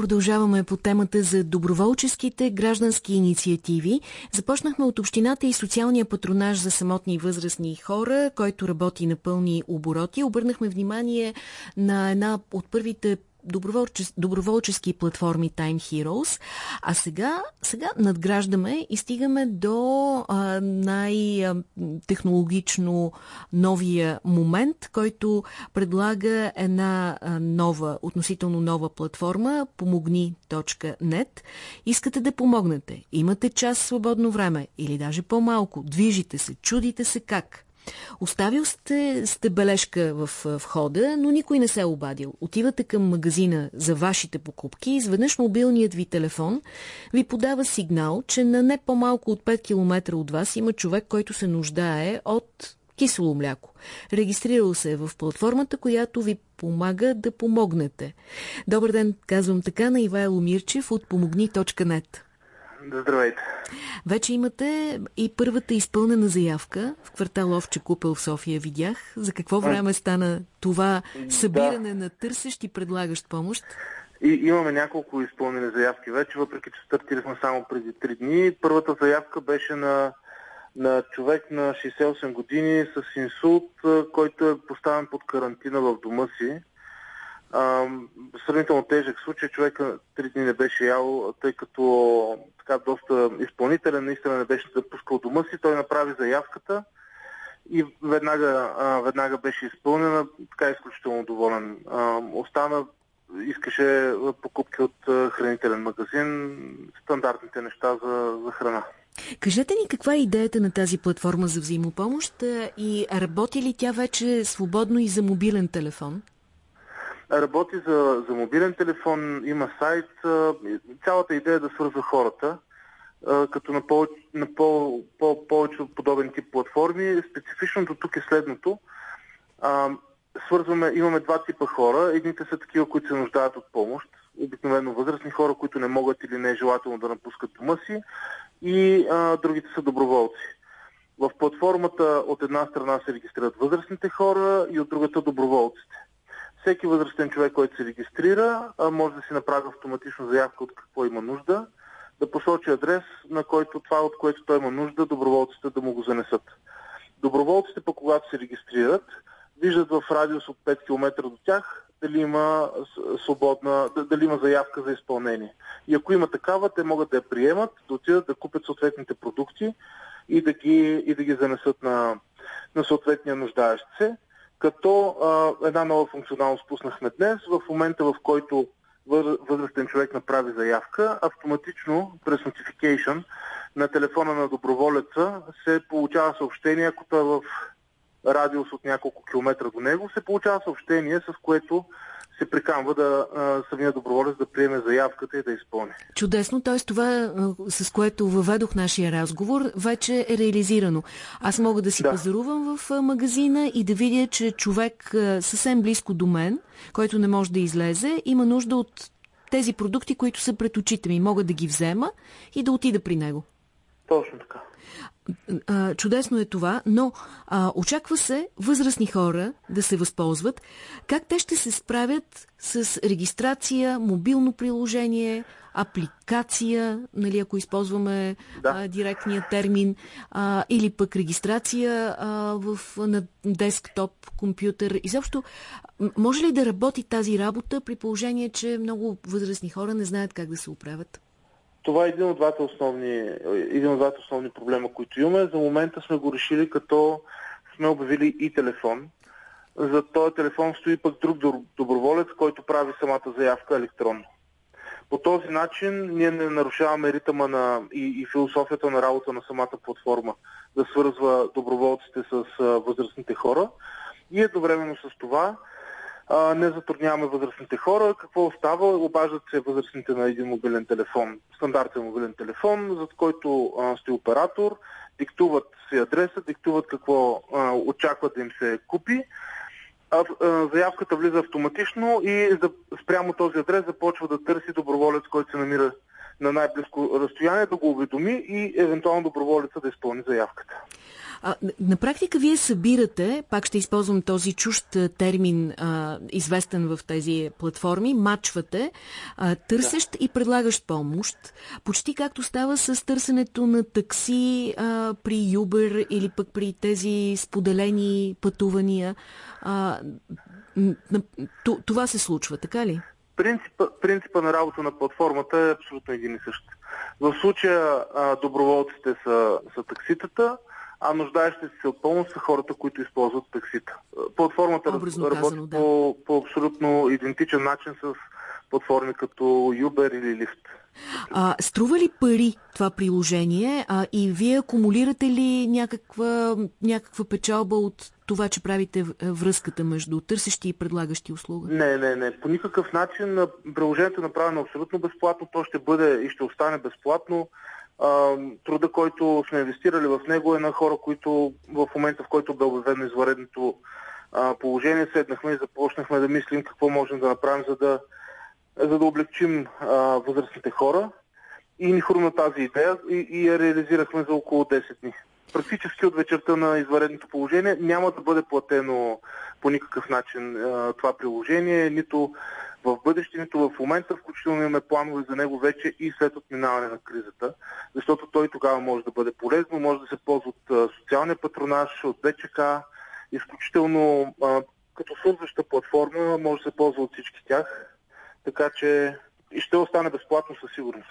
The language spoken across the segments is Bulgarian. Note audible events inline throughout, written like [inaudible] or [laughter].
продължаваме по темата за доброволческите граждански инициативи. Започнахме от общината и социалния патронаж за самотни възрастни хора, който работи на пълни обороти. Обърнахме внимание на една от първите доброволчес, доброволчески платформи Time Heroes, а сега, сега надграждаме и стигаме до най-технологично новия момент, който предлага една нова, относително нова платформа помогни.net. Искате да помогнете, имате час свободно време или даже по-малко, движите се, чудите се как – Оставил сте, сте бележка в входа, но никой не се е обадил. Отивате към магазина за вашите покупки и изведнъж мобилният ви телефон ви подава сигнал, че на не по-малко от 5 км от вас има човек, който се нуждае от кисело мляко. Регистрирал се е в платформата, която ви помага да помогнете. Добър ден, казвам така на Ивайло Мирчев от помогни.нет. Здравейте. Вече имате и първата изпълнена заявка в квартал Овче Купел в София, видях. За какво време стана това събиране да. на търсещ и предлагащ помощ? И, имаме няколко изпълнени заявки вече, въпреки че стартирахме само преди 3 дни. Първата заявка беше на, на човек на 68 години с инсулт, който е поставен под карантина в дома си а, сравнително тежък случай. Човека три дни не беше ял, тъй като така доста изпълнителен, наистина не беше запускал дома си. Той направи заявката и веднага, а, веднага беше изпълнена. Така е изключително доволен. А, остана, искаше покупки от а, хранителен магазин, стандартните неща за, за храна. Кажете ни каква е идеята на тази платформа за взаимопомощ и работи ли тя вече свободно и за мобилен телефон? Работи за, за мобилен телефон, има сайт. Цялата идея е да свързва хората, като на, по, на по, по, повече подобен тип платформи. Специфичното тук е следното. свързваме, имаме два типа хора. Едните са такива, които се нуждаят от помощ. Обикновено възрастни хора, които не могат или не е желателно да напускат дома си. И а, другите са доброволци. В платформата от една страна се регистрират възрастните хора и от другата доброволците. Всеки възрастен човек, който се регистрира, може да си направи автоматично заявка от какво има нужда, да посочи адрес, на който това, от което той има нужда, доброволците да му го занесат. Доброволците, по когато се регистрират, виждат в радиус от 5 км до тях дали има свободна, дали има заявка за изпълнение. И ако има такава, те могат да я приемат, да отидат да купят съответните продукти и да ги, и да ги занесат на, на съответния нуждаещ се като а, една нова функционалност пуснахме днес. В момента, в който възрастен човек направи заявка, автоматично през notification на телефона на доброволеца се получава съобщение, ако той е в радиус от няколко километра до него, се получава съобщение, с което се приканва да самия доброволец да приеме заявката и да изпълни. Чудесно, т.е. това, с което въведох нашия разговор, вече е реализирано. Аз мога да си да. пазарувам в магазина и да видя, че човек съвсем близко до мен, който не може да излезе, има нужда от тези продукти, които са пред очите ми. Мога да ги взема и да отида при него. Точно така. А, чудесно е това, но а, очаква се възрастни хора да се възползват. Как те ще се справят с регистрация, мобилно приложение, апликация, нали, ако използваме да. а, директния термин, а, или пък регистрация а, в, на десктоп, компютър. Изобщо, може ли да работи тази работа при положение, че много възрастни хора не знаят как да се оправят? Това е един от двата основни, един от двата основни проблема, които имаме. За момента сме го решили, като сме обявили и телефон. За този телефон стои пък друг доброволец, който прави самата заявка електронно. По този начин ние не нарушаваме ритъма на, и, и философията на работа на самата платформа да свързва доброволците с възрастните хора. И едновременно с това а, не затрудняваме възрастните хора. Какво остава? Обаждат се възрастните на един мобилен телефон, стандартен мобилен телефон, за който а, оператор, диктуват си адреса, диктуват какво а, очакват да им се купи. А, а, заявката влиза автоматично и за, спрямо този адрес започва да търси доброволец, който се намира на най-близко разстояние, да го уведоми и евентуално доброволеца да изпълни заявката. А, на практика вие събирате, пак ще използвам този чужд термин, а, известен в тези платформи, мачвате а, търсещ да. и предлагащ помощ, почти както става с търсенето на такси а, при Uber или пък при тези споделени пътувания. А, това се случва, така ли? Принципа, принципа на работа на платформата е абсолютно един и същ. В случая а, доброволците са, са такситата, а нуждаещите се от помощ са хората, които използват таксита. Платформата Образно работи казано, да. по, по абсолютно идентичен начин с платформи като Uber или Lyft. А, струва ли пари това приложение а, и вие акумулирате ли някаква, някаква печалба от това, че правите връзката между търсещи и предлагащи услуга? Не, не, не. По никакъв начин приложението е направено абсолютно безплатно. То ще бъде и ще остане безплатно труда, който сме инвестирали в него е на хора, които в момента, в който бе обявено изваредното положение, седнахме и започнахме да мислим какво можем да направим, за да, за да облегчим а, възрастните хора. И ни хрумна тази идея и, и я реализирахме за около 10 дни. Практически от вечерта на изваредното положение няма да бъде платено по никакъв начин а, това приложение, нито в бъдеще, нито в момента, включително имаме планове за него вече и след отминаване на кризата, защото той тогава може да бъде полезно, може да се ползва от социалния патронаж, от БЧК, изключително като свързваща платформа може да се ползва от всички тях, така че и ще остане безплатно със сигурност.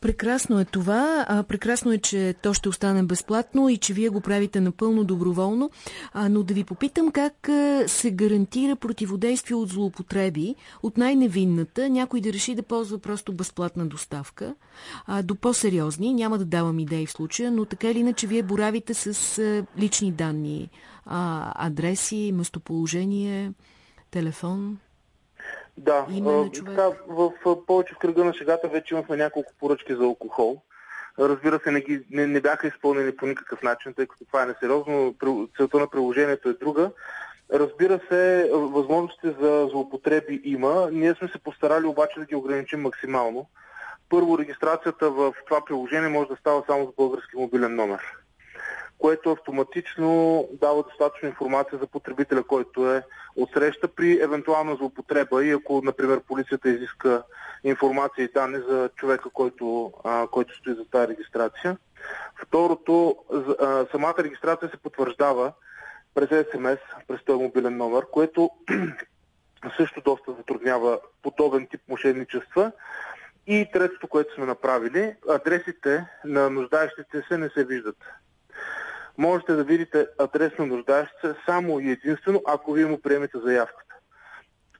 Прекрасно е това. А, прекрасно е, че то ще остане безплатно и че вие го правите напълно доброволно. А, но да ви попитам как се гарантира противодействие от злоупотреби, от най-невинната, някой да реши да ползва просто безплатна доставка, а, до по-сериозни. Няма да давам идеи в случая, но така или иначе вие боравите с а, лични данни, а, адреси, местоположение, телефон. Да, а, така, в, в повече в кръга на шегата вече имахме няколко поръчки за алкохол. Разбира се, не, ги, не, не бяха изпълнени по никакъв начин, тъй като това е несериозно. Целта на приложението е друга. Разбира се, възможности за злоупотреби има. Ние сме се постарали обаче да ги ограничим максимално. Първо, регистрацията в това приложение може да става само с български мобилен номер което автоматично дава достатъчно информация за потребителя, който е отсреща при евентуална злоупотреба и ако, например, полицията изиска информация и данни за човека, който, а, който стои за тази регистрация. Второто, а, самата регистрация се потвърждава през СМС, през този мобилен номер, което [clears throat] също доста затруднява подобен тип мошенничества. И третото, което сме направили, адресите на нуждаещите се не се виждат можете да видите адрес на нуждаещ само и единствено, ако вие му приемете заявката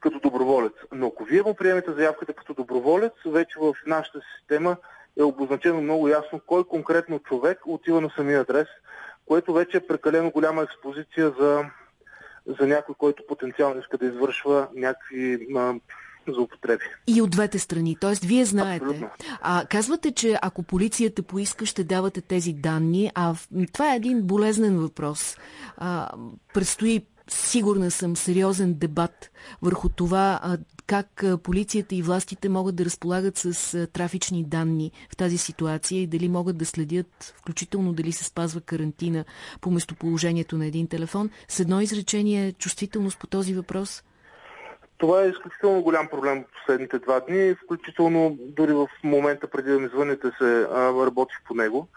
като доброволец. Но ако вие му приемете заявката като доброволец, вече в нашата система е обозначено много ясно кой конкретно човек отива на самия адрес, което вече е прекалено голяма експозиция за, за някой, който потенциално иска да извършва някакви злоупотреби. И от двете страни. Тоест, вие знаете. А, казвате, че ако полицията поиска, ще давате тези данни, а това е един болезнен въпрос. А, предстои сигурна съм, сериозен дебат върху това а, как а, полицията и властите могат да разполагат с а, трафични данни в тази ситуация и дали могат да следят, включително дали се спазва карантина по местоположението на един телефон. С едно изречение, чувствителност по този въпрос – това е изключително голям проблем в последните два дни, включително дори в момента преди да ми звъните се работих по него.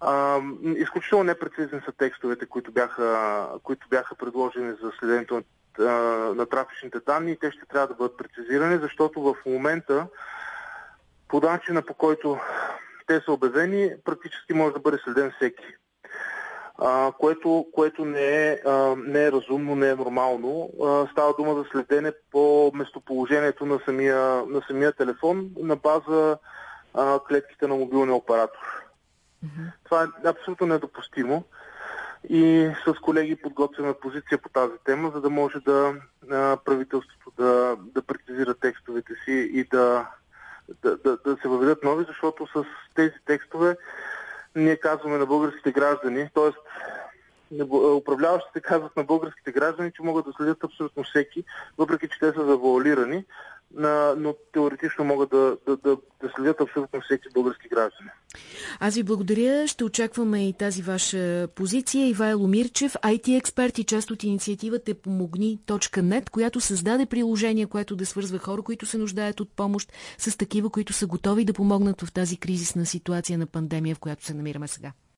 А, изключително непрецизни са текстовете, които бяха, които бяха предложени за следенето на, на трафичните данни и те ще трябва да бъдат прецизирани, защото в момента по начина по който те са обявени, практически може да бъде следен всеки а, което, което не, е, а, не е разумно, не е нормално. А, става дума за следене по местоположението на самия, на самия телефон на база а, клетките на мобилния оператор. Mm-hmm. Това е абсолютно недопустимо и с колеги подготвяме позиция по тази тема, за да може да а, правителството да, да прецизира текстовете си и да, да, да, да се въведат нови, защото с тези текстове ние казваме на българските граждани, т.е. управляващите казват на българските граждани, че могат да следят абсолютно всеки, въпреки че те са завуалирани, но теоретично могат да, да, да, да следят абсолютно всеки български граждани. Аз ви благодаря. Ще очакваме и тази ваша позиция. Ивайло Мирчев, IT експерт и част от инициативата помогни.нет, която създаде приложение, което да свързва хора, които се нуждаят от помощ с такива, които са готови да помогнат в тази кризисна ситуация на пандемия, в която се намираме сега.